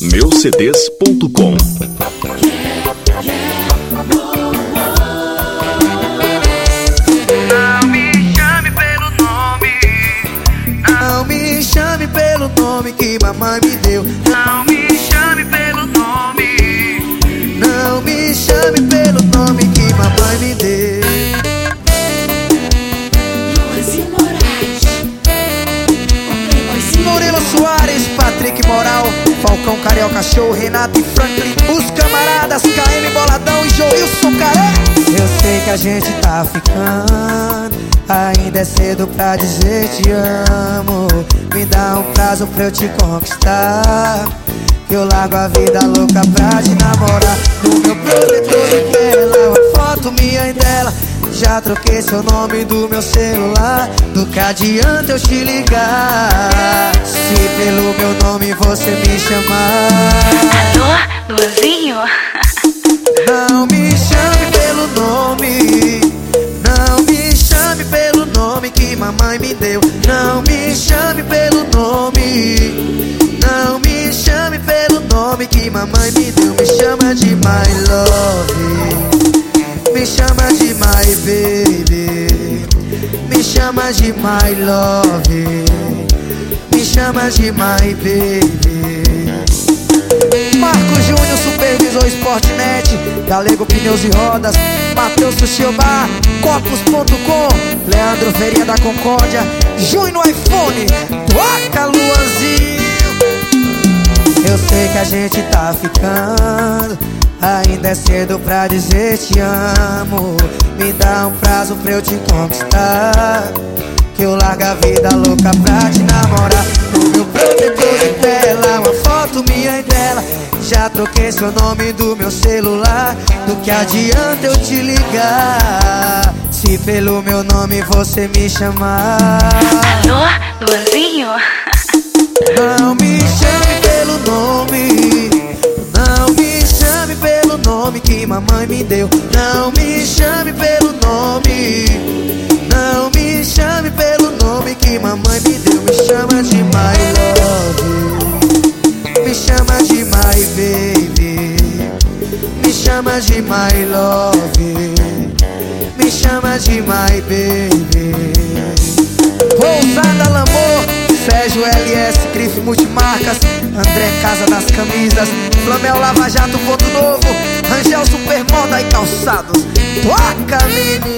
meucds.com Não me chame pelo nome. Não me chame pelo nome que mamãe me deu. Não me chame pelo nome. Não me chame pelo nome que mamãe me deu. Soares, Patrick Moral, Falcão Carioca Show, Renato e Franklin, os camaradas, KM Boladão e Joilson Caré. Eu sei que a gente tá ficando, ainda é cedo pra dizer te amo. Me dá um prazo pra eu te conquistar. Eu largo a vida louca pra te namorar. No meu protetor de tela, Já troquei seu nome do meu celular. Do que adianta eu te ligar. Se pelo meu nome você me chamar. Alô, Luzinho? Não me chame pelo nome. Não me chame pelo nome que mamãe me deu. Não me chame pelo nome Chama de my love. Me chama de my baby. Marco Júnior, supervisor Sportnet. Galego Pneus e Rodas. Matheus Sushiobá Copos.com Leandro Feirinha da Concórdia. Júnior iPhone. Toca Luanzinho. Eu sei que a gente tá ficando. Ainda é cedo pra dizer te amo dá um prazo pra eu te conquistar. Que eu largo a vida louca pra te namorar. No meu protetor de tela Uma foto minha e dela. Já troquei seu nome do meu celular. Do que adianta eu te ligar? Se pelo meu nome você me chamar. Alô, Luzinho? não me chame pelo nome. Não me chame pelo nome que mamãe me deu. Não me chame pelo Me chama de my baby Me chama de my love Me chama de my baby Pousada Lamor, Sérgio LS, Grife Multimarcas, André Casa das Camisas, Flamel Lava Jato, Ponto Novo, Rangel Supermoda e Calçados. Toca, menino!